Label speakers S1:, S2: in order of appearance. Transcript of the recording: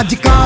S1: ਅੱਜ ਕਾਲਾ ਜੋੜਾ